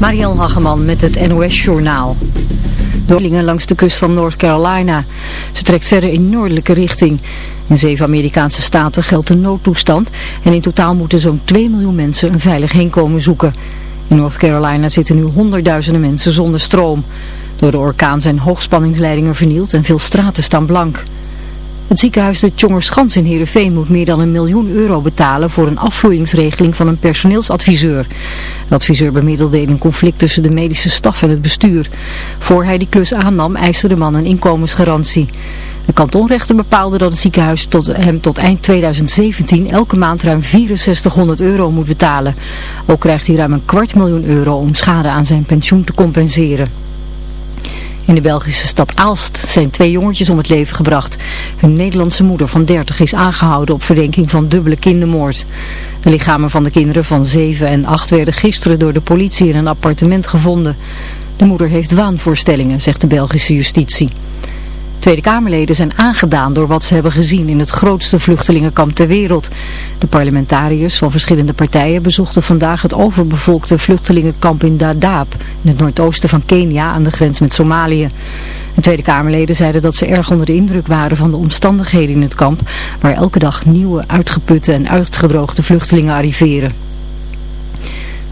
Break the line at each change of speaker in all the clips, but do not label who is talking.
Marielle Hageman met het NOS Journaal. Doorlingen langs de kust van North Carolina. Ze trekt verder in noordelijke richting. In zeven Amerikaanse staten geldt een noodtoestand en in totaal moeten zo'n 2 miljoen mensen een veilig heenkomen zoeken. In North Carolina zitten nu honderdduizenden mensen zonder stroom. Door de orkaan zijn hoogspanningsleidingen vernield en veel straten staan blank. Het ziekenhuis de Tjongerschans in Heerenveen moet meer dan een miljoen euro betalen voor een afvloeingsregeling van een personeelsadviseur. De adviseur bemiddelde in een conflict tussen de medische staf en het bestuur. Voor hij die klus aannam eiste de man een inkomensgarantie. De kantonrechter bepaalde dat het ziekenhuis tot, hem tot eind 2017 elke maand ruim 6400 euro moet betalen. Ook krijgt hij ruim een kwart miljoen euro om schade aan zijn pensioen te compenseren. In de Belgische stad Aalst zijn twee jongetjes om het leven gebracht. Hun Nederlandse moeder van 30 is aangehouden op verdenking van dubbele kindermoord. De lichamen van de kinderen van 7 en 8 werden gisteren door de politie in een appartement gevonden. De moeder heeft waanvoorstellingen, zegt de Belgische justitie. Tweede Kamerleden zijn aangedaan door wat ze hebben gezien in het grootste vluchtelingenkamp ter wereld. De parlementariërs van verschillende partijen bezochten vandaag het overbevolkte vluchtelingenkamp in Dadaab, in het noordoosten van Kenia aan de grens met Somalië. De Tweede Kamerleden zeiden dat ze erg onder de indruk waren van de omstandigheden in het kamp, waar elke dag nieuwe uitgeputte en uitgedroogde vluchtelingen arriveren.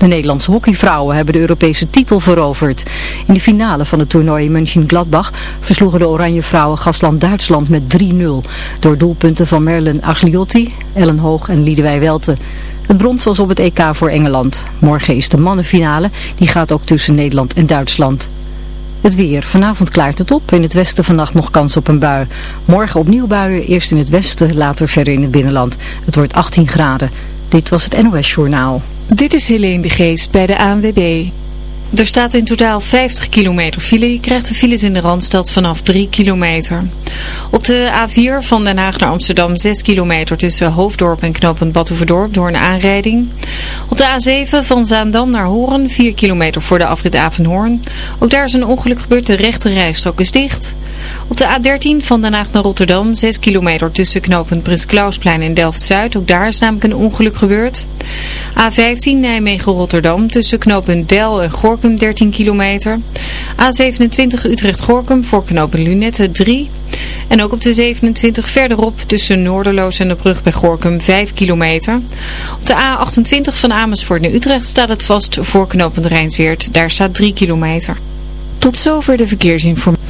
De Nederlandse hockeyvrouwen hebben de Europese titel veroverd. In de finale van het toernooi München-Gladbach versloegen de Oranje Vrouwen gastland Duitsland met 3-0. Door doelpunten van Merlin Agliotti, Ellen Hoog en Liedewij Welte. Het brons was op het EK voor Engeland. Morgen is de mannenfinale, die gaat ook tussen Nederland en Duitsland. Het weer. Vanavond klaart het op. In het westen vannacht nog kans op een bui. Morgen opnieuw buien. Eerst in het westen, later verder in het binnenland. Het wordt 18 graden. Dit was het NOS Journaal.
Dit is Helene de Geest bij de ANWB. Er staat in totaal 50 kilometer file. Je krijgt de files in de Randstad vanaf 3 kilometer. Op de A4 van Den Haag naar Amsterdam 6 kilometer tussen Hoofddorp en knooppunt Badhoevedorp door een aanrijding. Op de A7 van Zaandam naar Horen 4 kilometer voor de afrit Avenhoorn. Ook daar is een ongeluk gebeurd, de rechte rijstrook is dicht. Op de A13 van Den Haag naar Rotterdam 6 kilometer tussen knooppunt Prins Klausplein en Delft-Zuid. Ook daar is namelijk een ongeluk gebeurd. A15 Nijmegen-Rotterdam tussen knooppunt Del en Gorkum 13 kilometer. A27 Utrecht-Gorkum voor knooppunt Lunette 3. En ook op de 27 verderop tussen Noorderloos en de brug bij Gorkum 5 kilometer. Op de A28 van Amersfoort naar Utrecht staat het vast voor knooppunt Rijnsweert. Daar staat 3 kilometer. Tot zover de verkeersinformatie.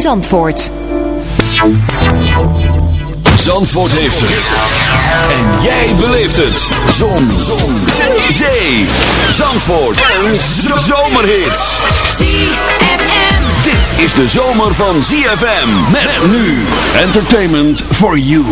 in Zandvoort.
Zandvoort heeft het. En jij beleeft het. Zon. Zon. Zee. Zee. Zandvoort. Een zomerhit.
ZFM.
Dit is de zomer van ZFM. Met nu. Entertainment for you.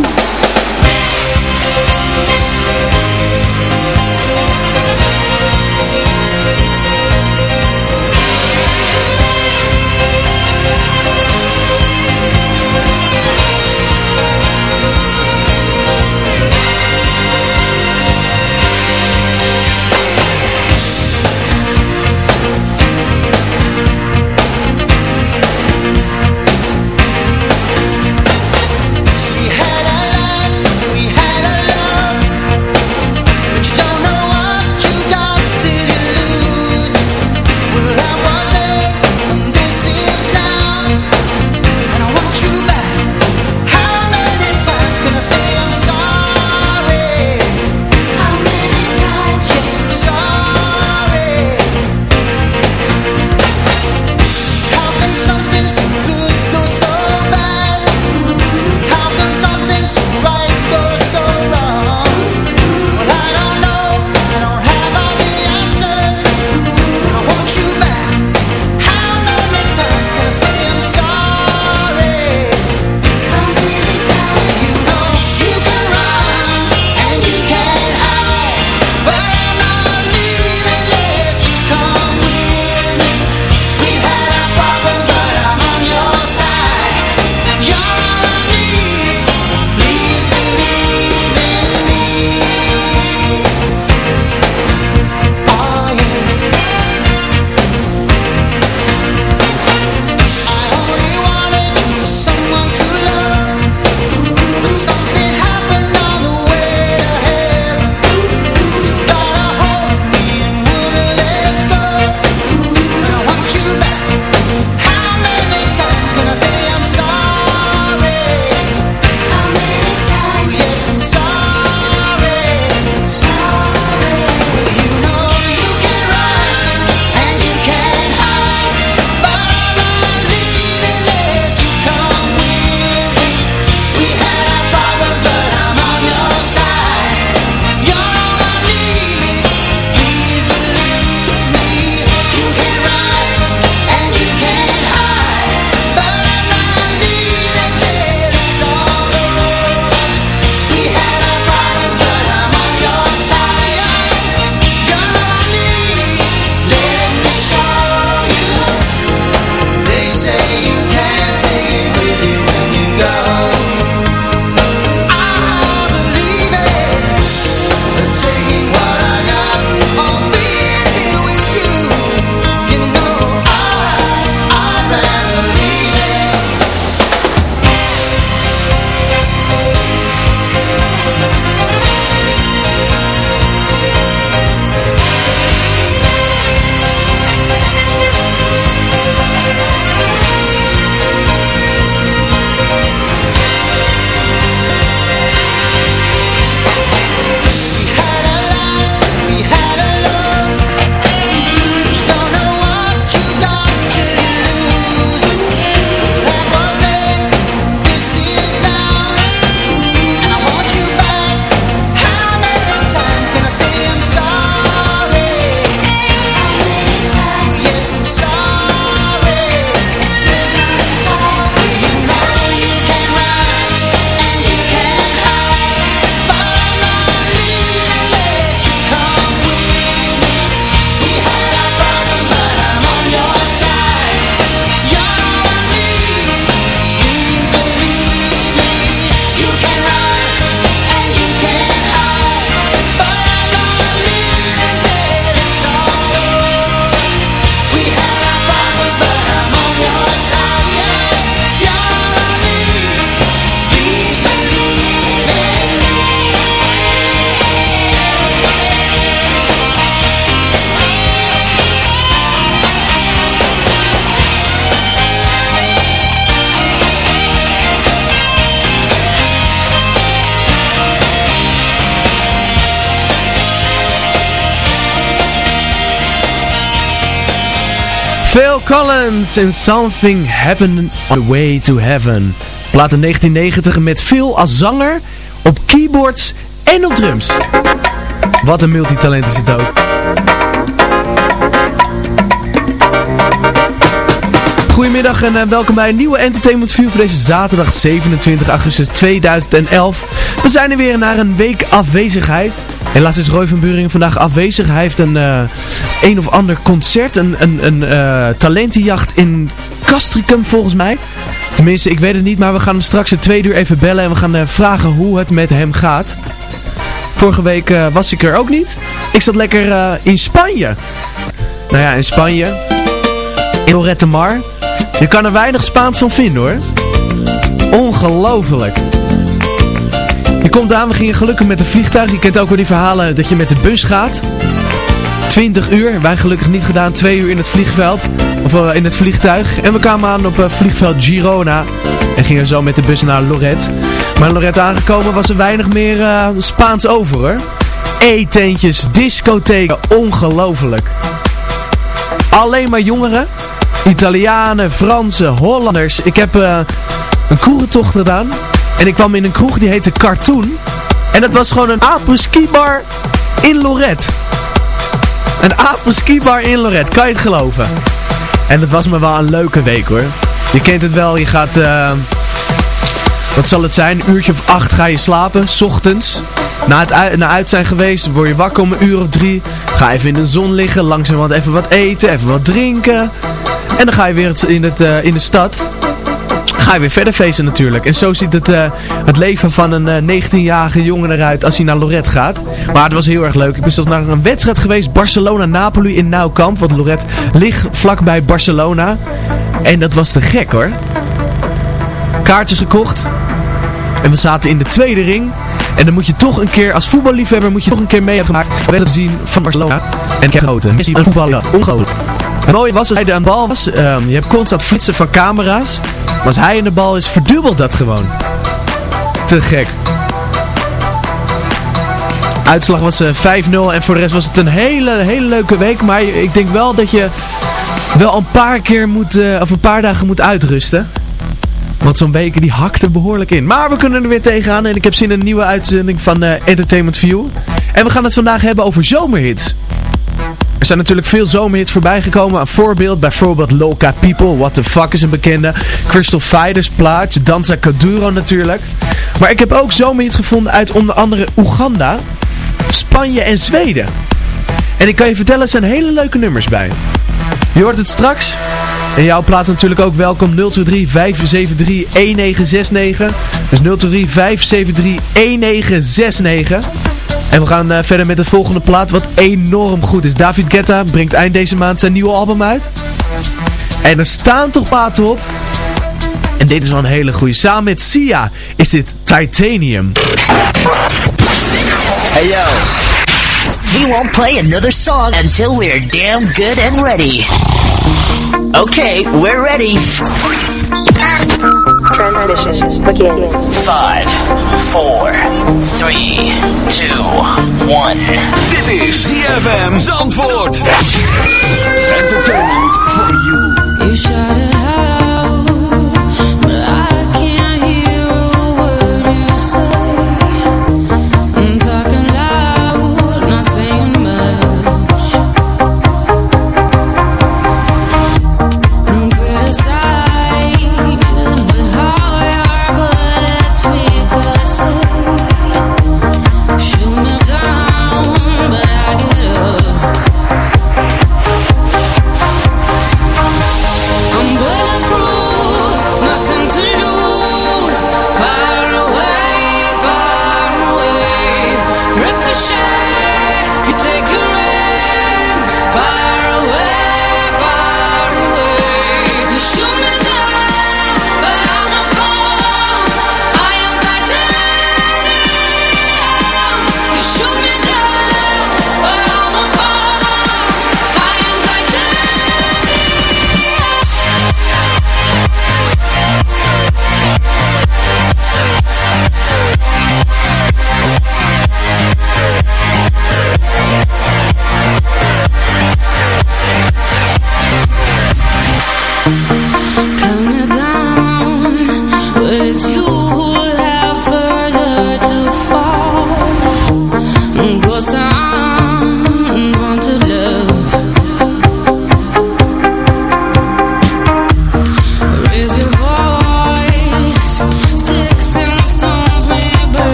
Collins and Something Happened on the Way to Heaven. Plaat in 1990 met Phil als zanger op keyboards en op drums. Wat een multitalent is het ook. Goedemiddag en uh, welkom bij een nieuwe Entertainment View voor deze zaterdag 27 augustus 2011. We zijn er weer naar een week afwezigheid. Helaas is Roy van Buringen vandaag afwezig. Hij heeft een uh, een of ander concert, een, een, een uh, talentenjacht in Castricum volgens mij. Tenminste, ik weet het niet, maar we gaan hem straks het tweede uur even bellen en we gaan uh, vragen hoe het met hem gaat. Vorige week was ik er ook niet. Ik zat lekker in Spanje. Nou ja, in Spanje. In Lorette Mar. Je kan er weinig Spaans van vinden hoor. Ongelooflijk. Je komt aan, we gingen gelukkig met een vliegtuig. Je kent ook wel die verhalen dat je met de bus gaat. 20 uur, wij gelukkig niet gedaan, 2 uur in het vliegveld. Of uh, in het vliegtuig. En we kwamen aan op uh, vliegveld Girona. En gingen zo met de bus naar Lorette. Maar Lorette aangekomen was er weinig meer uh, Spaans over hoor. Eetentjes, discotheken, ongelooflijk. Alleen maar jongeren. Italianen, Fransen, Hollanders. Ik heb een kroegentocht gedaan. En ik kwam in een kroeg die heette Cartoon. En dat was gewoon een apres-ski bar in Lorette. Een apres-ski bar in Lorette, kan je het geloven? En dat was me wel een leuke week hoor. Je kent het wel, je gaat... Uh, wat zal het zijn? Een uurtje of acht ga je slapen, s ochtends. Na het na uit zijn geweest, word je wakker om een uur of drie. Ga even in de zon liggen, langzaam wat even wat eten, even wat drinken. En dan ga je weer in, het, uh, in de stad. Ga je weer verder feesten natuurlijk. En zo ziet het, uh, het leven van een uh, 19-jarige jongen eruit als hij naar Lorette gaat. Maar het was heel erg leuk. Ik ben zelfs naar een wedstrijd geweest. Barcelona-Napoli in Nauwkamp. Want Lorette ligt vlakbij Barcelona. En dat was te gek hoor. Kaartjes gekocht. En we zaten in de tweede ring. En dan moet je toch een keer, als voetballiefhebber, moet je toch een keer mee hebben gemaakt. We te zien van Barcelona. En genoten. Messi een voetballer. Ongelooflijk. Het mooie was, als hij de bal was, um, je hebt constant flitsen van camera's. Maar als hij in de bal is, verdubbelt dat gewoon. Te gek. Uitslag was uh, 5-0 en voor de rest was het een hele, hele leuke week. Maar ik denk wel dat je wel een paar keer moet, uh, of een paar dagen moet uitrusten. Want zo'n weken die hakt er behoorlijk in. Maar we kunnen er weer tegenaan en ik heb zin in een nieuwe uitzending van uh, Entertainment View. En we gaan het vandaag hebben over zomerhits. Er zijn natuurlijk veel zomerhits voorbij gekomen. Een voorbeeld, bijvoorbeeld Loca People, What the Fuck is een bekende. Crystal Fighters plaats, Danza Kuduro natuurlijk. Maar ik heb ook zomerhits gevonden uit onder andere Oeganda, Spanje en Zweden. En ik kan je vertellen, er zijn hele leuke nummers bij. Je hoort het straks. En jouw plaats natuurlijk ook welkom 023 573 1969. Dus 023 573 1969. En we gaan uh, verder met de volgende plaat wat enorm goed is. David Guetta brengt eind deze maand zijn nieuwe album uit. En er staan toch platen op. En dit is wel een hele goede. Samen met Sia is dit Titanium.
Hey yo. We won't play another song until we're damn good and ready. Okay, we're ready.
Transmission begins.
Five, four, three, two, one.
Dit is ZFM Zandvoort. Entertainment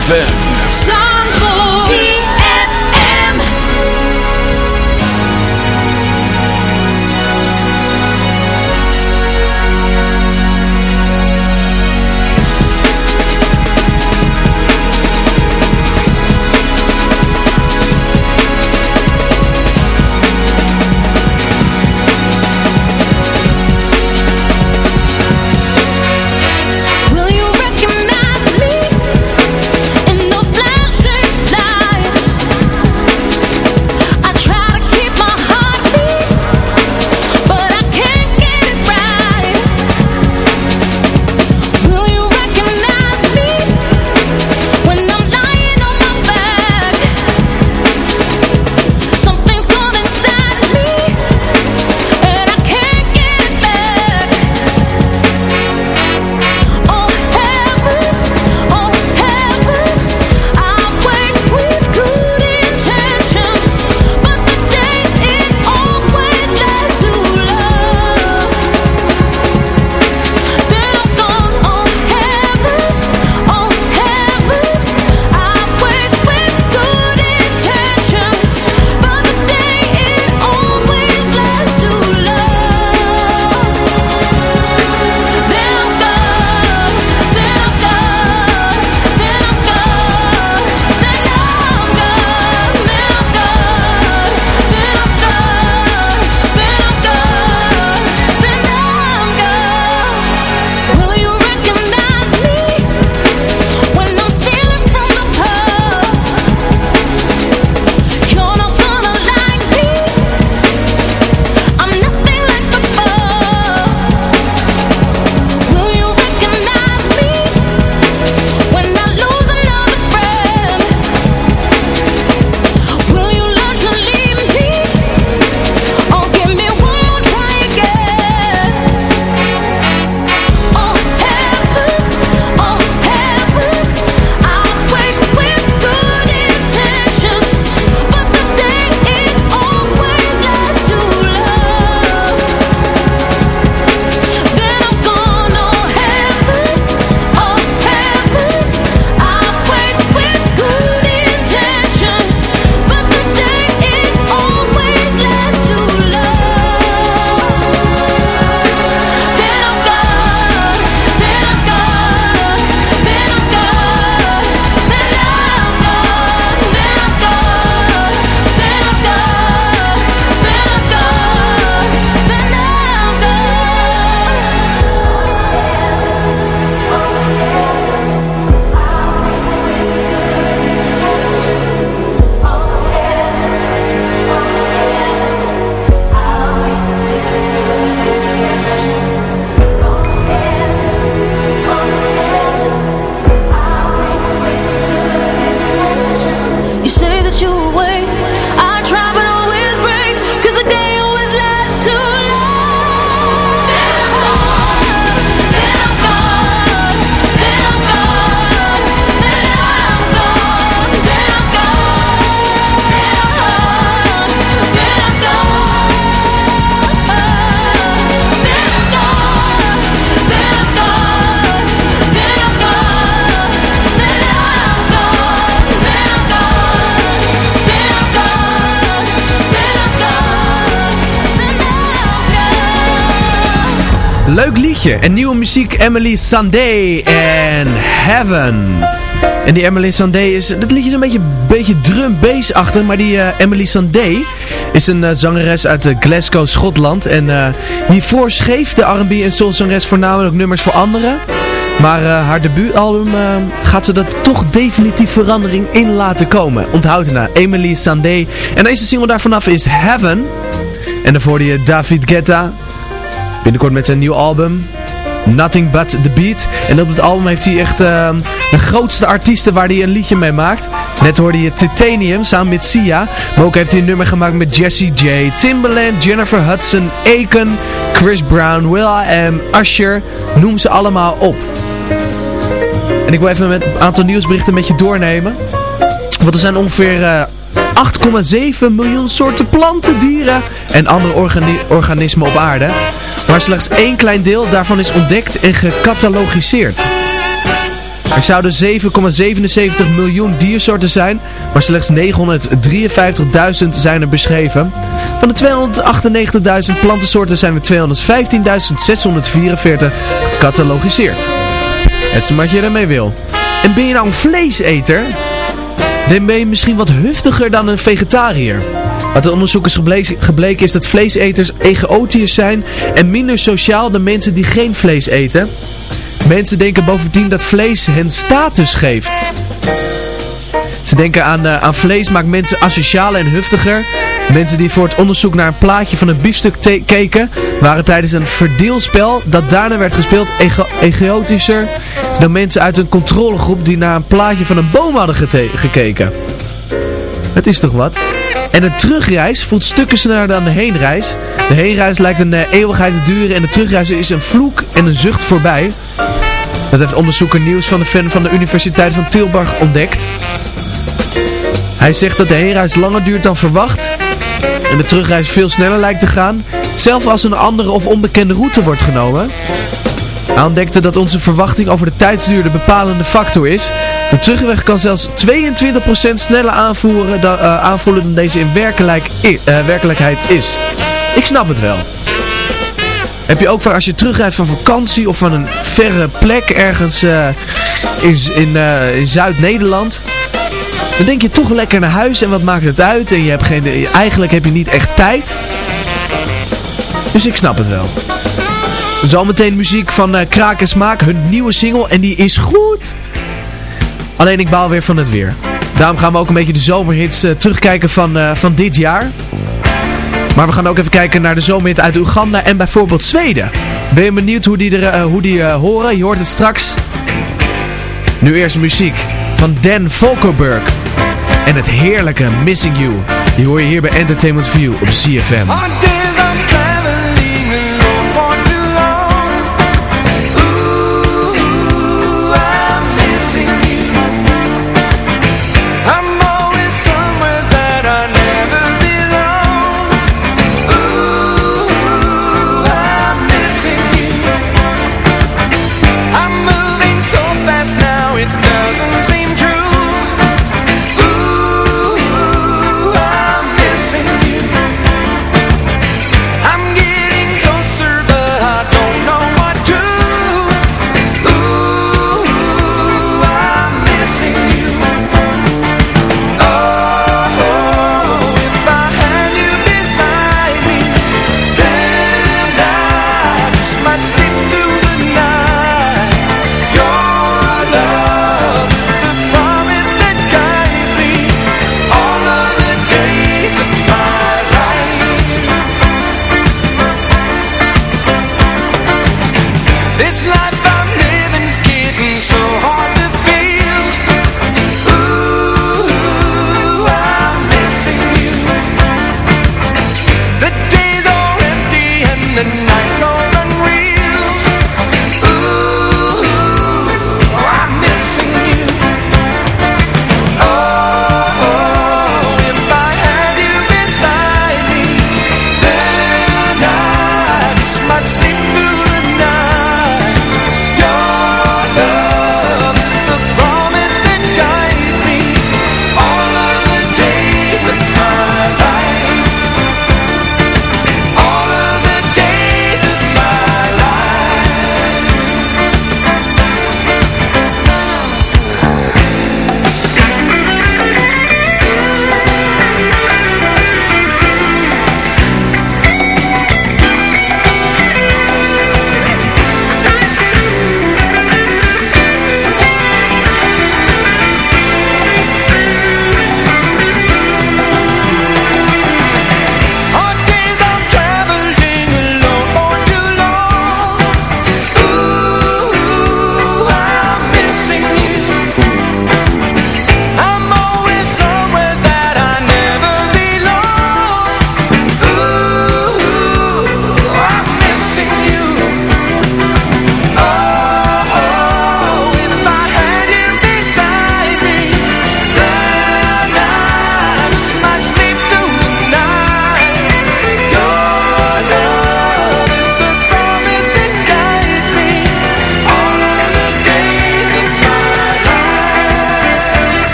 ZFM.
Leuk liedje. En nieuwe muziek Emily Sandé en Heaven. En die Emily Sandé is... Dat liedje is een beetje, beetje drum bass achter. Maar die uh, Emily Sandé is een uh, zangeres uit uh, Glasgow, Schotland. En hiervoor schreef de R&B en soul zangeres voornamelijk nummers voor anderen. Maar haar debuutalbum gaat ze dat toch definitief verandering in laten komen. Onthoud het nou. Emily Sandé. En deze single daar vanaf is Heaven. En daarvoor die David Guetta. Binnenkort met zijn nieuw album. Nothing But The Beat. En op het album heeft hij echt uh, de grootste artiesten waar hij een liedje mee maakt. Net hoorde je Titanium samen met Sia. Maar ook heeft hij een nummer gemaakt met Jessie J, Timbaland, Jennifer Hudson, Aiken, Chris Brown, Will.i.am, Usher. Noem ze allemaal op. En ik wil even met een aantal nieuwsberichten met je doornemen. Want er zijn ongeveer... Uh, 8,7 miljoen soorten planten, dieren en andere organi organismen op aarde. Maar slechts één klein deel daarvan is ontdekt en gecatalogiseerd. Er zouden 7,77 miljoen diersoorten zijn, maar slechts 953.000 zijn er beschreven. Van de 298.000 plantensoorten zijn er 215.644 gecatalogiseerd. Het is wat je ermee wil. En ben je nou een vleeseter? Dan ben je misschien wat huftiger dan een vegetariër. Wat de onderzoekers gebleken, gebleken is dat vleeseters egoïstisch zijn en minder sociaal dan mensen die geen vlees eten. Mensen denken bovendien dat vlees hen status geeft. Ze denken aan, uh, aan vlees maakt mensen asocialer en huftiger. Mensen die voor het onderzoek naar een plaatje van een biefstuk keken, waren tijdens een verdeelspel dat daarna werd gespeeld ego egoïstischer dan mensen uit een controlegroep die naar een plaatje van een boom hadden gekeken. Het is toch wat? En de terugreis voelt stukken sneller dan de heenreis. De heenreis lijkt een uh, eeuwigheid te duren en de terugreis is een vloek en een zucht voorbij. Dat heeft onderzoeker Nieuws van de fan van de Universiteit van Tilburg ontdekt. Hij zegt dat de heenreis langer duurt dan verwacht en de terugreis veel sneller lijkt te gaan, zelfs als een andere of onbekende route wordt genomen. Hij ontdekte dat onze verwachting over de tijdsduur de bepalende factor is. De terugweg kan zelfs 22% sneller aanvoeren dan, uh, aanvoelen dan deze in werkelijk, uh, werkelijkheid is. Ik snap het wel. Heb je ook van als je terugrijdt van vakantie of van een verre plek ergens uh, in, in, Zuid-Nederland. Dan denk je toch lekker naar huis en wat maakt het uit. En je hebt geen, eigenlijk heb je niet echt tijd. Dus ik snap het wel. Zometeen muziek van uh, Kraak en Smaak, hun nieuwe single. En die is goed. Alleen ik baal weer van het weer. Daarom gaan we ook een beetje de zomerhits uh, terugkijken van, uh, van dit jaar. Maar we gaan ook even kijken naar de zomerhit uit Oeganda en bijvoorbeeld Zweden. Ben je benieuwd hoe die, er, hoe die horen? Je hoort het straks. Nu eerst muziek van Dan Volkerberg. En het heerlijke Missing You. Die hoor je hier bij Entertainment View op CFM.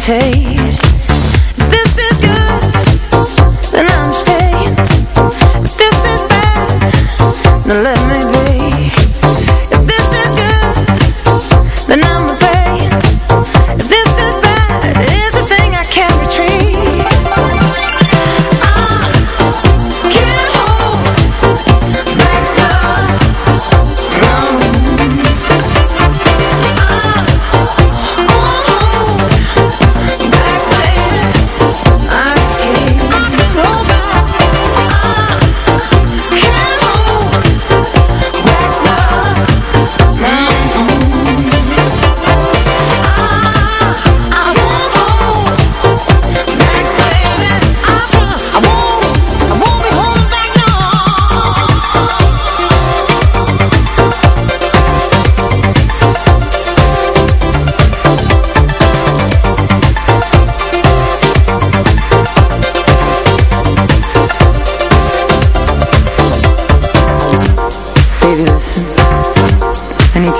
take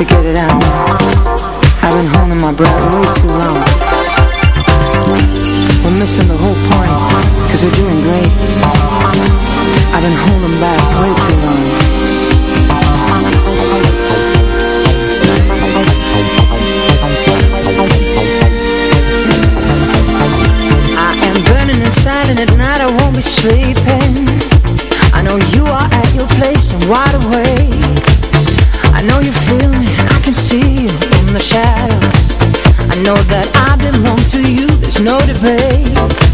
to get it out. I've been holding my breath way too long. We're missing the whole point, cause we're doing great. I've been holding back way too long. I am burning inside and at night I won't be sleeping. I know you are at your place and wide awake. I know you feel me, I can see you in the shadows. I know that I belong to you, there's no debate.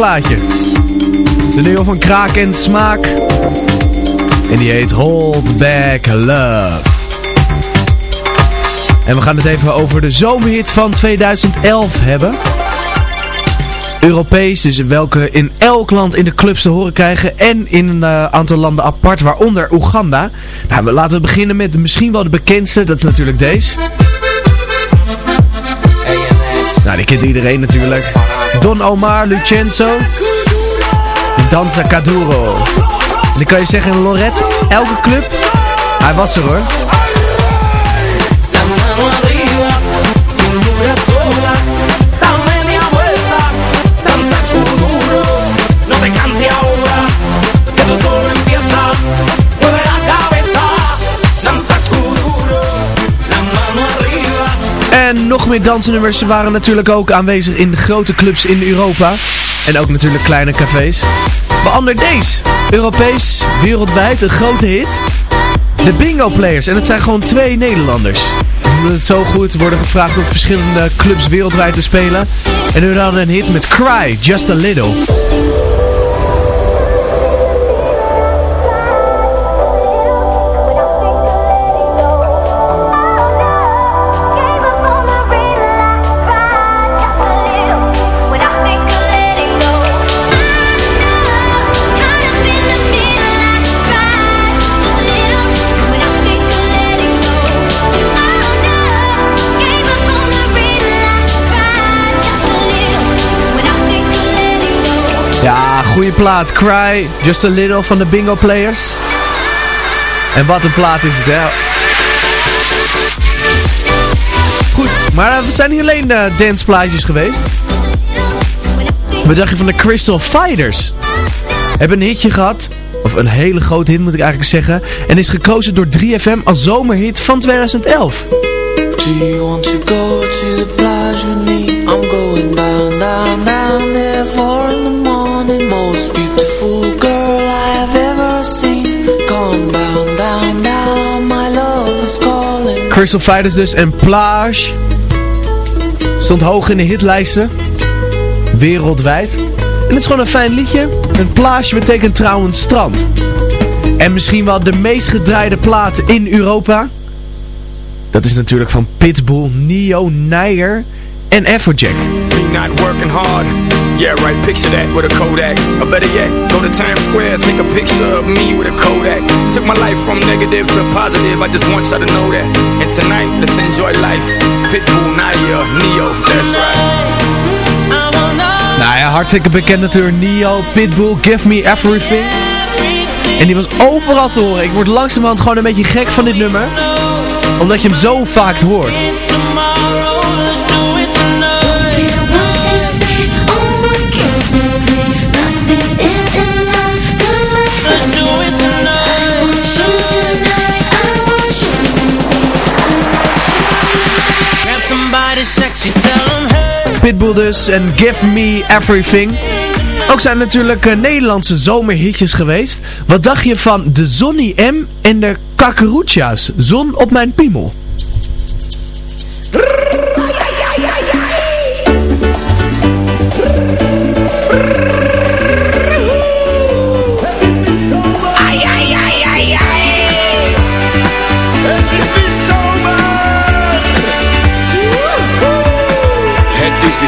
Plaatje. De nieuwe van Kraak en Smaak. En die heet Hold Back Love. En we gaan het even over de zomerhit van 2011 hebben. Europees, dus welke in elk land in de clubs te horen krijgen. En in een eh, aantal landen apart, waaronder Oeganda. Nou, laten we beginnen met misschien wel de bekendste. Dat is natuurlijk deze. Nou, die kent iedereen natuurlijk. Don Omar, Lucenzo. Danza Caduro. En dan kan je zeggen, Lorette, elke club, hij was er hoor. En nog meer dansnummers waren natuurlijk ook aanwezig in grote clubs in Europa. En ook natuurlijk kleine cafés. Beander deze. Europees, wereldwijd, een grote hit. De Bingo Players. En het zijn gewoon twee Nederlanders. Ze doen het zo goed. Worden gevraagd om verschillende clubs wereldwijd te spelen. En hun hadden een hit met Cry, Just a Little. Goede plaat. Cry, Just a Little van de Bingo Players. En wat een plaat is het, hè? Goed, maar eh, we zijn niet alleen uh, danceplaatjes geweest. Wat dacht je van de Crystal Fighters? Hebben een hitje gehad, of een hele grote hit moet ik eigenlijk zeggen. En is gekozen door 3FM als zomerhit van 2011.
Do you want to go to the? I'm going down, down
Crystal Fighters dus en Plage. Stond hoog in de hitlijsten. Wereldwijd. En het is gewoon een fijn liedje. Een plage betekent trouwens strand. En misschien wel de meest gedraaide plaat in Europa. Dat is natuurlijk van Pitbull, Neo, Nijer en Afrojack.
Me not working hard. Yeah, right, picture that with a Kodak. Or better yet, go to Times Square, take a picture of me with a Kodak. Took my life from negative to positive, I just want y'all to know that. And tonight, let's enjoy life. Pitbull, Nadia, Neo, that's right.
Nou ja, hartstikke bekend natuurlijk. Neo, Pitbull, Give Me Everything. En die was overal te horen. Ik word langzamerhand gewoon een beetje gek van dit nummer. Omdat je hem zo vaak hoort. Pitbull dus en Give Me Everything. Ook zijn natuurlijk uh, Nederlandse zomerhitjes geweest. Wat dacht je van de Zonny M en de Kakeroetja's? Zon op mijn piemel.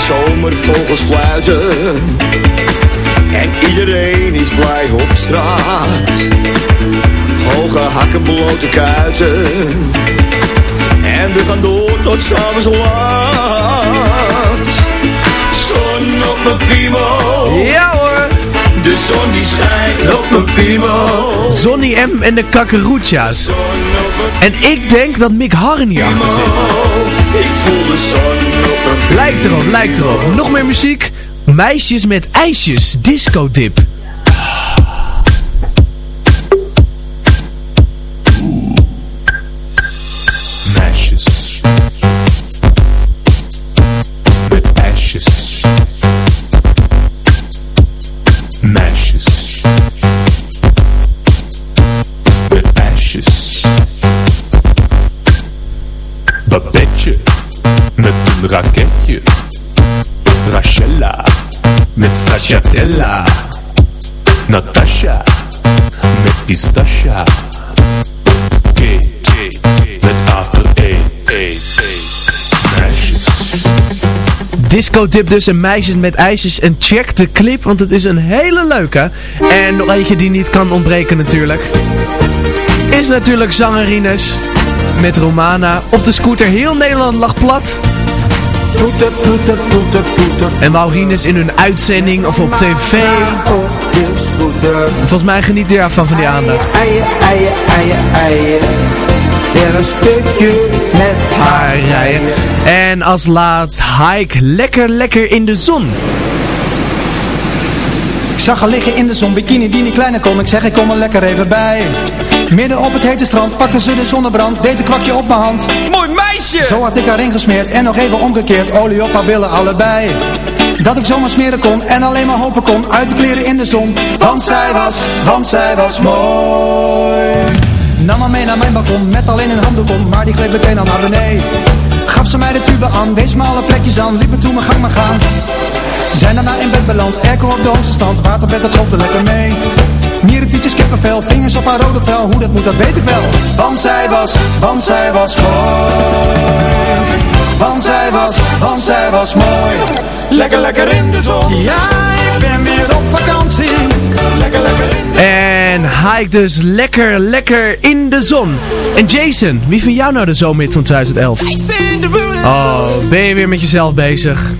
Het is
de zomer, vogels fluiten. En iedereen is blij op straat. Hoge hakken, blote kuiten. En we gaan door tot s'avonds laat. Zon op mijn piemel.
Ja hoor!
De zon die schijnt op mijn piemel.
Zonny M en de Kakeroetja's. En ik denk dat Mick Harren hier achter zit.
Ik voel zon
Lijkt erop, lijkt erop. Nog meer muziek. Meisjes met ijsjes. Disco dip.
Stracciatella. Natasha met pistacha. KJ met after eight, eight, eight.
Disco dip dus en meisjes met ijsjes. En check de clip, want het is een hele leuke. En nog eentje die niet kan ontbreken natuurlijk. Is natuurlijk zangerines met Romana. Op de scooter heel Nederland lag plat.
Toeter, toeter, toeter, toeter.
En Maurines in hun uitzending of op tv. Volgens mij geniet hij ervan van die aandacht.
Eien, eien, eien, eien. Weer een stukje met haar
rijden. En als laatst hike lekker lekker in de zon.
Zag haar liggen in de zon, bikini die niet kleiner kon. Ik zeg ik kom er lekker even bij. Midden op het hete strand pakte ze de zonnebrand Deed een kwakje op mijn hand.
Mooi meisje!
Zo had ik haar ingesmeerd en nog even omgekeerd. Olie op haar billen allebei. Dat ik zomaar smeren kon en alleen maar hopen kon Uit de kleren in de zon. Want zij was, want zij was mooi. Nam haar mee naar mijn balkon met alleen een handdoek om Maar die gleed meteen al naar beneden. Gaf ze mij de tube aan, wees me alle plekjes aan Liep me toe mijn gang maar gaan zijn daarna in bed beland, airco op de hoogste stand Waterbed, dat schopte lekker mee. Mieren, tietjes, kippenvel, vingers op haar rode vel Hoe dat moet, dat weet ik wel. Want zij was, want zij was mooi. Want zij was, want zij was mooi. Lekker, lekker in de zon. Ja, ik ben weer op vakantie. Lekker, lekker in de
En hike dus lekker, lekker in de zon. En Jason, wie vind jou nou de zomerhit van 2011? Oh, ben je weer met jezelf bezig?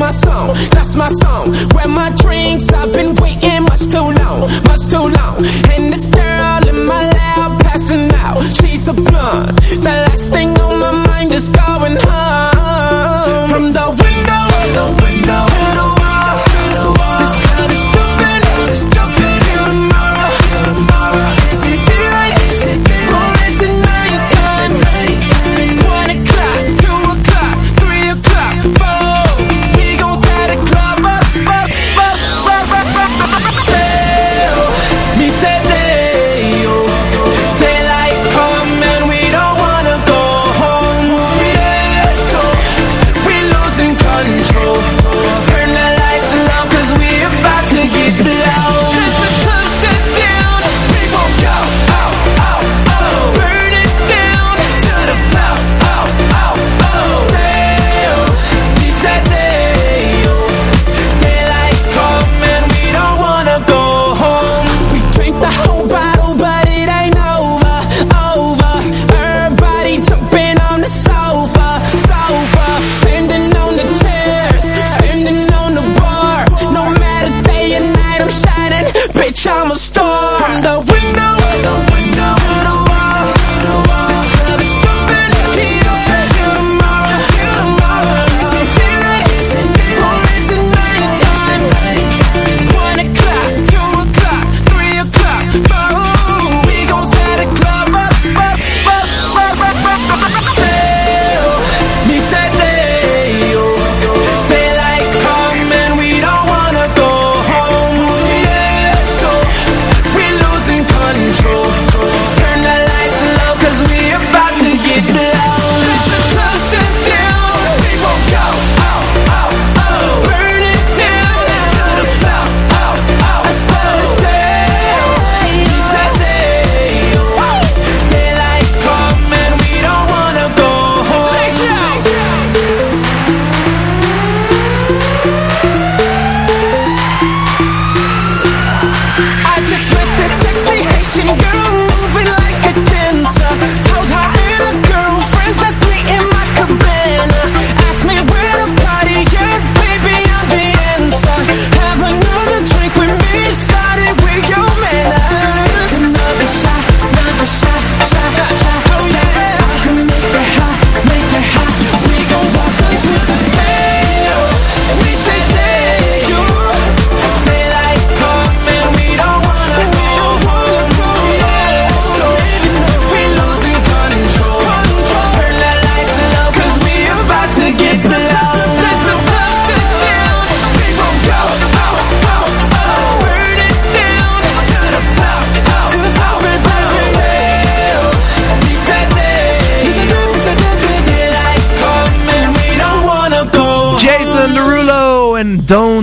My song, that's my song. Where my drinks, I've been waiting much too long, much too long. And this girl in my lap passing out, she's a blonde. The last thing on my mind is going home. From the window, the window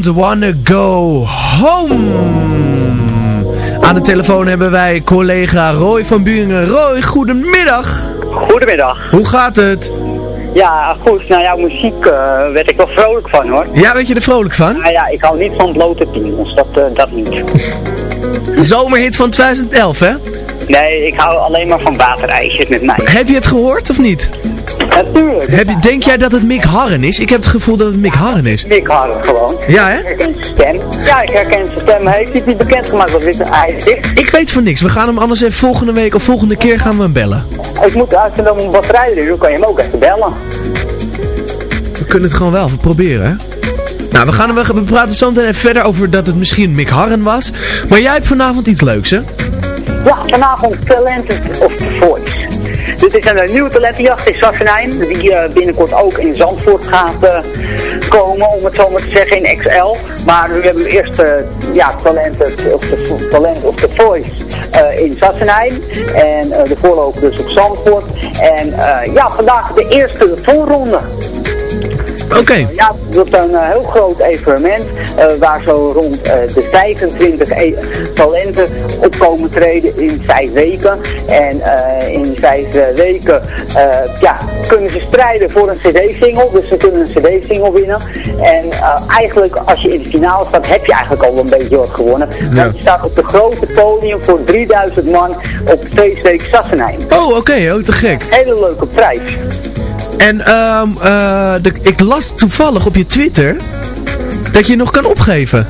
Don't Wanna Go Home.
Aan de telefoon hebben wij collega Roy van Buringen. Roy, goedemiddag.
Goedemiddag.
Hoe gaat het?
Ja, goed. Nou, jouw muziek eh werd ik wel vrolijk van hoor.
Ja, weet je er vrolijk van?
Nou ja, ik hou niet van blote piemels. Dat, eh, dat niet.
Zomerhit van 2011, hè?
Nee, ik hou alleen maar van waterijsjes met mij.
Heb je het gehoord of niet?
Natuurlijk.
Heb je, denk jij dat het Mick Harren is? Ik heb het gevoel dat het Mick Harren is.
Mick Harren gewoon.
Ja, hè?
Ik herken zijn stem. Ja, ik herken zijn stem. Heeft hij niet bekendgemaakt dat dit een ijs is?
Ik weet van niks. We gaan hem anders even volgende week of volgende keer gaan we hem bellen.
Ik moet uitvinden om een batterij erin. Dan kan je hem ook even bellen.
We kunnen het gewoon wel even proberen, hè? Nou, we, gaan, we, we praten zo meteen even verder over dat het misschien Mick Harren was. Maar jij hebt vanavond iets leuks, hè?
Ja, vanavond Talented of the Voice. Dit is een, nieuwe talentenjacht in Sassenheim, die eh, binnenkort ook in Zandvoort gaat eh, komen, om het zo maar te zeggen, in XL. Maar we hebben eerst eh, ja, Talented of the, Talent of the Voice in Sassenheim. En de voorloper dus op Zandvoort. En ja, vandaag de eerste voorronde.
Oké.
Ja, dat is een eh, heel groot evenement eh, waar zo rond eh, de 25 e- talenten op komen treden in vijf weken. En in vijf weken ja, kunnen ze strijden voor een cd-single, dus ze kunnen een cd-single winnen. En eigenlijk als je in de finale staat, heb je eigenlijk al een beetje wat gewonnen. Want je staat op de grote podium voor 3000 man op feestweek Sassenheim.
Oh, oké, oh, te gek.
Hele leuke prijs.
En eh, de, ik las toevallig op je Twitter dat je nog kan opgeven.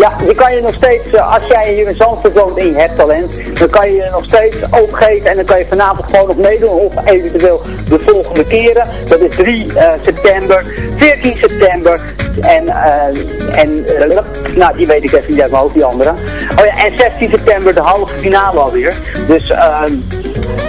Ja, je kan je nog steeds, eh, als jij hier in Zandvoort woont en je hebt talent, dan kan je je nog steeds opgeven en dan kan je vanavond gewoon nog meedoen of eventueel de volgende keren. Dat is 3 eh, september, 14 september en, eh, en nou die weet ik even niet uit mijn hoofd, die andere. Oh ja, en 16 september de halve finale alweer. Dus, ehm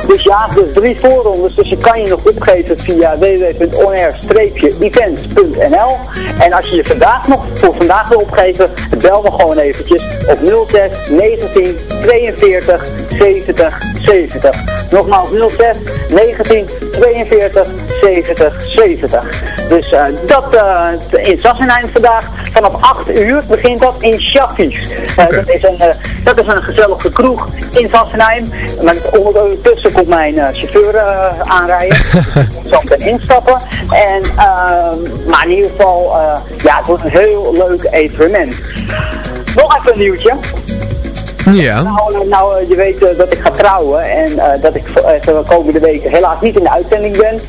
dus ja, dus drie voorrondes. Dus je kan je nog opgeven via www.onair-events.nl. En als je je vandaag nog voor vandaag wil opgeven, bel gewoon eventjes op 06 19 42 70 70. Nogmaals 06 19 42 70 70. Dus eh, dat eh, in Sassenheim vandaag vanaf 8 uur begint dat in Chaffies. Eh, dat, is een, eh, dat is een gezellige kroeg in Sassenheim. Maar ondertussen komt mijn eh, chauffeur eh, aanrijden. Ik zal meteen instappen. En, maar in ieder geval, eh, ja, het wordt een heel leuk evenement. Nog even een nieuwtje.
Ja.
Nou, nou eh, je weet eh, dat ik ga trouwen en eh, dat ik de komende weken helaas niet in de uitzending ben.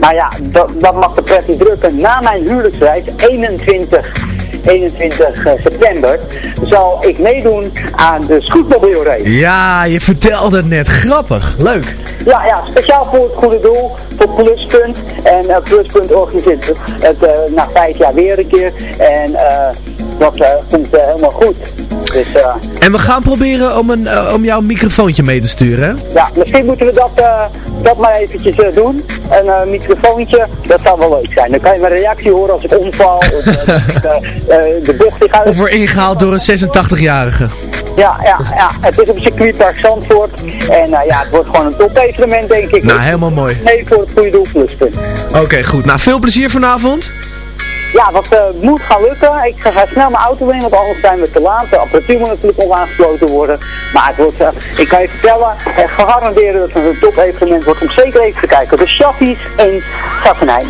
Maar ja, dat, dat mag de pret niet drukken. Na mijn huwelijksreis, 21, 21 eh, september, zal ik meedoen aan de scootmobielrace.
Ja, je vertelde het net. Grappig. Leuk.
Ja, ja, speciaal voor het goede doel, voor Pluspunt. En eh, Pluspunt organiseert het na vijf jaar weer een keer. En eh, dat komt helemaal goed. Dus eh,
En we gaan proberen om, een, eh, om jouw microfoontje mee te sturen, hè?
ja, misschien moeten we dat, eh, dat maar eventjes doen. Een microfoontje, dat zou wel leuk zijn. Dan kan je mijn reactie horen als ik omval. Of de bocht die gaat...
Of weer ingehaald door een 86-jarige.
Ja, ja, ja, het is op circuitpark Zandvoort. En ja, het wordt gewoon een top evenement denk ik.
Nou, helemaal mooi.
Nee, voor het goede doel pluspunt.
Oké, goed. Nou, veel plezier vanavond.
Ja, wat eh, moet gaan lukken. Ik ga, snel mijn auto in, want anders zijn we te laat. De apparatuur moet natuurlijk nog aangesloten worden. Maar het wordt, eh, ik kan je vertellen, uh, garanderen dat het een top evenement wordt om zeker even te kijken. De Chaffies in Sassenheim.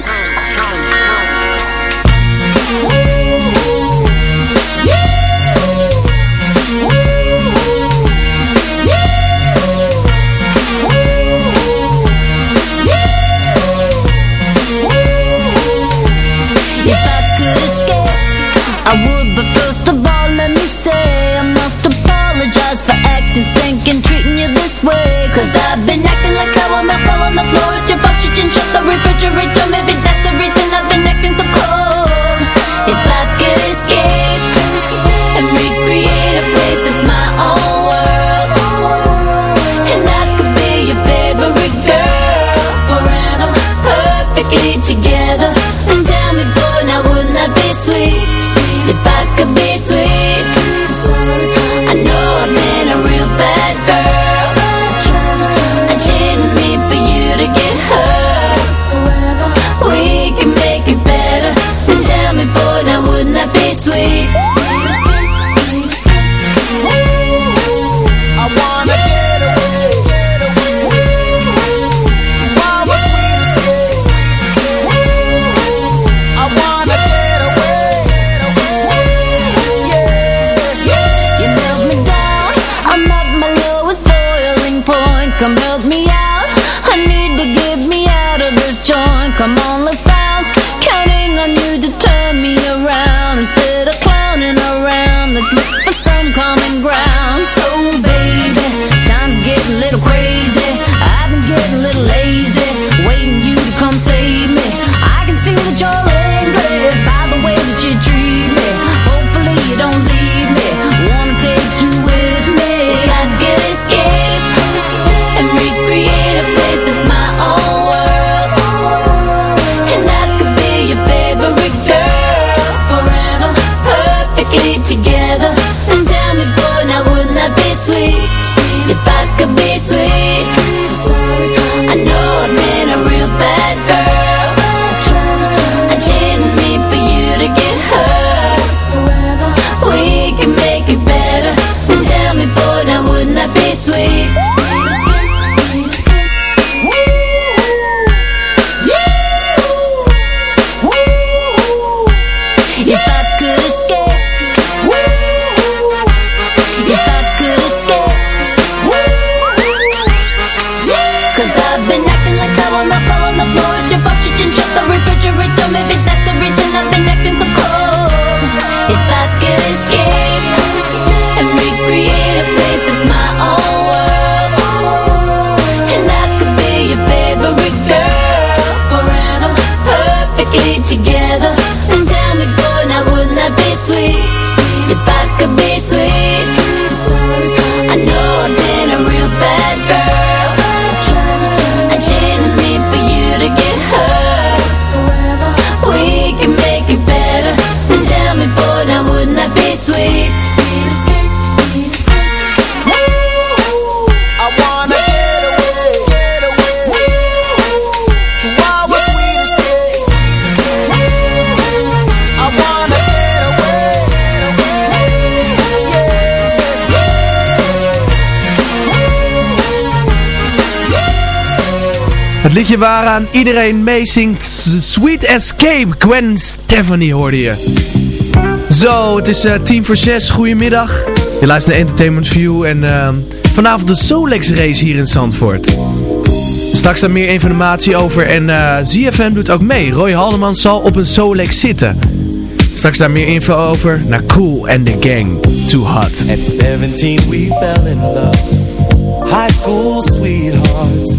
This way. Cause I've been acting like sour milk all on the floor. It's your fault you didn't shut the refrigerator. Maybe that's the reason I've been acting so cold. If I could escape and recreate a place that's my own world, and I could be your favorite girl forever, perfectly together. And tell me, boy, now wouldn't that be sweet? If I could be sweet,
liedje waaraan iedereen meezingt. Sweet Escape. Gwen Stefani hoorde je. Zo, het is eh, tien voor zes. Goedemiddag. Je luistert naar Entertainment View. En ehm, vanavond de Solex race hier in Zandvoort. Straks daar meer informatie over. En eh ZFM doet ook mee. Roy Haldeman zal op een Solex zitten. Straks daar meer info over. Naar Cool and the Gang. Too hot.
At 17 we fell in love High school sweethearts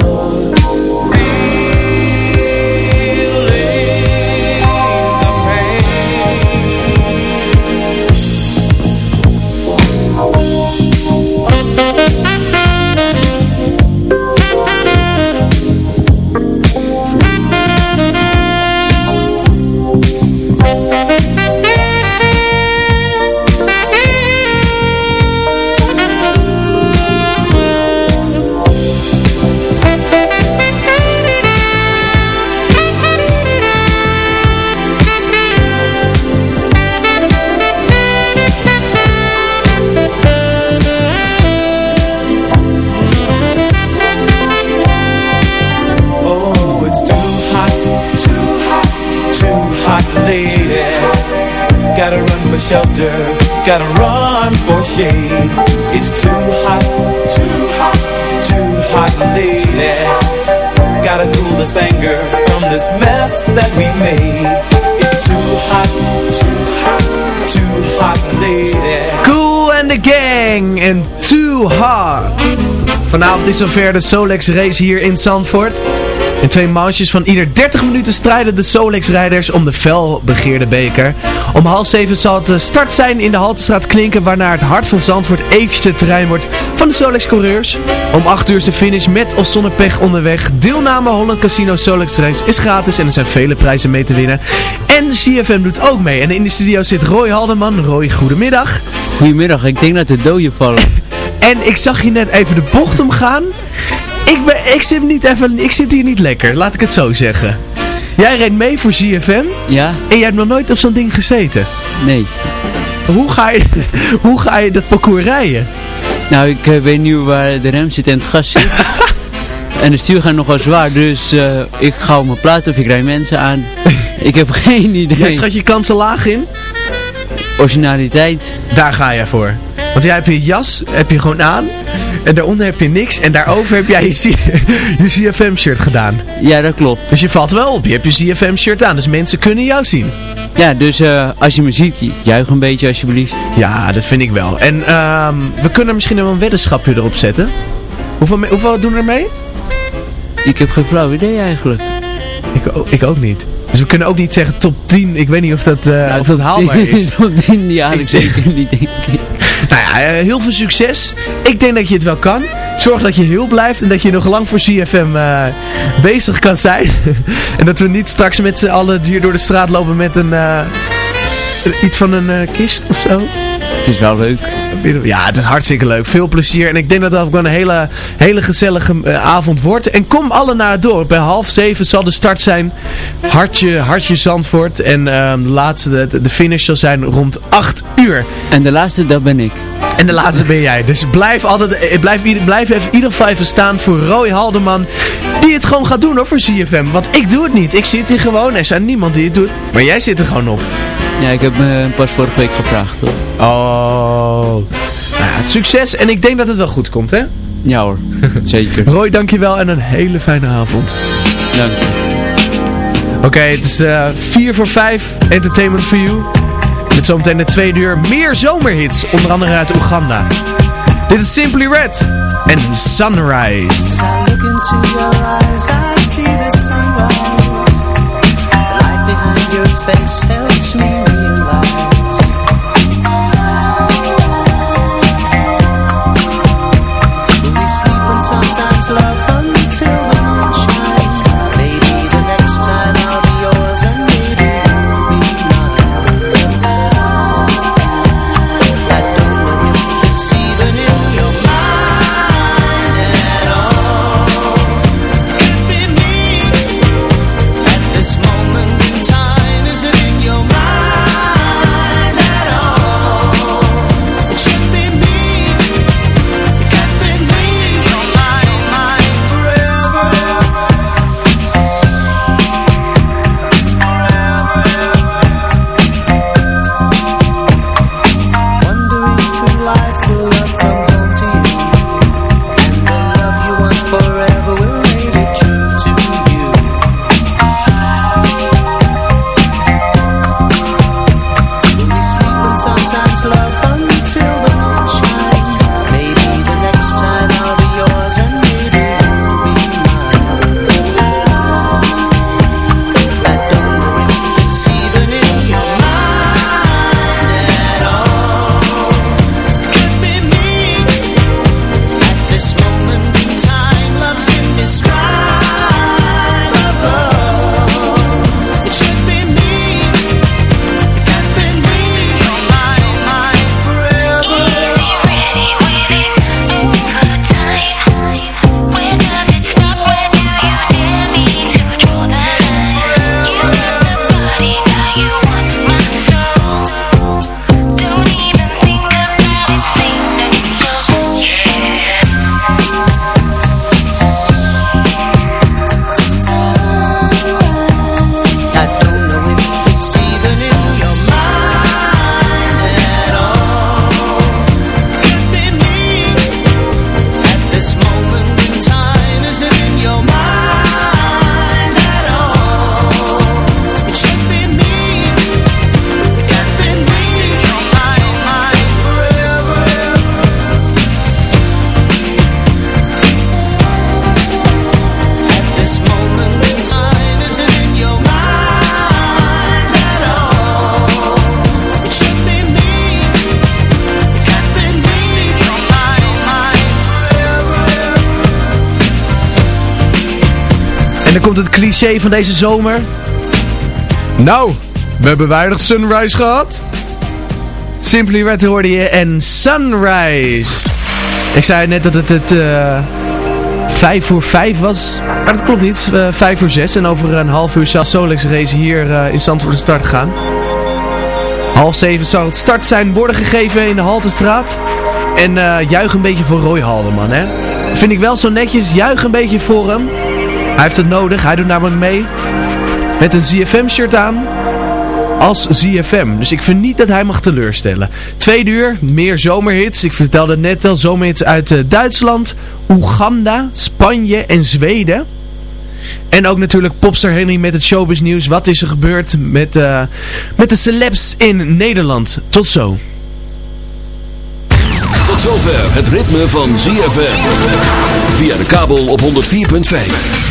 shade. It's too hot, too hot, too hot, lady. Gotta cool this anger from this mess that we made. It's too hot, too hot, too hot, lady.
Cool and the Gang en Too Hot. Vanavond is zover de Solex race hier in Zandvoort. In twee manches van ieder 30 minuten strijden de Solex-rijders om de felbegeerde beker. Om half zeven zal het de start zijn in de Haltestraat Klinken, waarna het hart van Zandvoort eventjes het terrein wordt van de Solex-coureurs. Om 8 uur is de finish met of zonder pech onderweg. Deelname Holland Casino Solex Race is gratis en er zijn vele prijzen mee te winnen. En CFM doet ook mee. En in de studio zit Roy Haldeman. Roy, goedemiddag.
Goedemiddag, ik denk dat de doden vallen.
En ik zag je net even de bocht omgaan. Ik, ben, ik, zit niet even, ik zit hier niet lekker, laat ik het zo zeggen. Jij reed mee voor ZFM
Ja?
en jij hebt nog nooit op zo'n ding gezeten.
Nee.
Hoe ga je, hoe ga je dat parcours rijden?
Nou, ik eh, weet niet waar de rem zit en het gas zit. en de stuur gaat nogal zwaar, dus eh, ik ga op mijn plaat of ik rijd mensen aan. ik heb geen idee.
Jij schat je kansen laag in?
Originaliteit.
Daar ga jij voor. Want jij hebt je jas, heb je gewoon aan. En daaronder heb je niks. En daarover heb jij je, je CFM shirt gedaan.
Ja, dat klopt.
Dus je valt wel op. Je hebt je CFM shirt aan. Dus mensen kunnen jou zien.
Ja, dus eh, als je me ziet, juich een beetje alsjeblieft.
Ja, dat vind ik wel. En ehm, we kunnen misschien wel een weddenschapje erop zetten. Hoeveel, hoeveel doen er mee?
Ik heb geen flauw idee eigenlijk.
Ik, ik ook niet. Dus we kunnen ook niet zeggen top 10. Ik weet niet of dat, eh, of dat haalbaar is.
Top 10, die haal ik zeker niet, denk ik.
Nou ja, eh, heel veel succes. Ik denk dat je het wel kan. Zorg dat je heel blijft en dat je nog lang voor CFM eh, bezig kan zijn. en dat we niet straks met z'n allen hier door de straat lopen met een... eh, iets van een eh, kist of zo.
Het is wel leuk.
Ja, het is hartstikke leuk. Veel plezier. En ik denk dat het ook wel een hele, hele gezellige eh, avond wordt. En kom alle naar het dorp. Bij half zeven zal de start zijn. Hartje, hartje Zandvoort. En ehm, de laatste, de, de finish zal zijn rond 8 uur.
En de laatste, dat ben ik.
En de laatste ben jij. Dus blijf altijd, eh, blijf, blijf even, in ieder geval even staan voor Roy Haldeman. Die het gewoon gaat doen hoor, voor CFM. Want ik doe het niet. Ik zit hier gewoon. Er is niemand die het doet. Maar jij zit er gewoon op.
Ja, ik heb me pas vorige week gevraagd hoor.
Oh. Nou, ja, succes. En ik denk dat het wel goed komt, hè?
Ja hoor, zeker.
Roy, dankjewel en een hele fijne avond.
Dank je.
Oké, het is eh 4 voor 5. Entertainment for you. Met zometeen de tweede uur meer zomerhits. Onder andere uit Oeganda. Dit is Simply Red. En Sunrise.
Your face helps me
komt het cliché van deze zomer. Nou, we hebben weinig sunrise gehad. Simply Red hoorde je en Sunrise. Ik zei net dat het het eh, vijf voor vijf was. Maar dat klopt niet. eh, vijf voor zes. En over een half uur zal Solex race hier eh, in Zandvoort de start gaan. Half zeven zal het start zijn worden gegeven in de Haltestraat. En eh juich een beetje voor Roy Haldeman, hè. Vind ik wel zo netjes. Juich een beetje voor hem. Hij heeft het nodig. Hij doet namelijk mee. Met een ZFM-shirt aan. Als ZFM. Dus ik vind niet dat hij mag teleurstellen. Tweede uur, meer zomerhits. Ik vertelde net al, zomerhits uit eh, Duitsland, Oeganda, Spanje en Zweden. En ook natuurlijk Popstar Henry met het showbiz nieuws. Wat is er gebeurd met, eh, met de celebs in Nederland? Tot zo.
Tot zover het ritme van ZFM. Via de kabel op 104.5.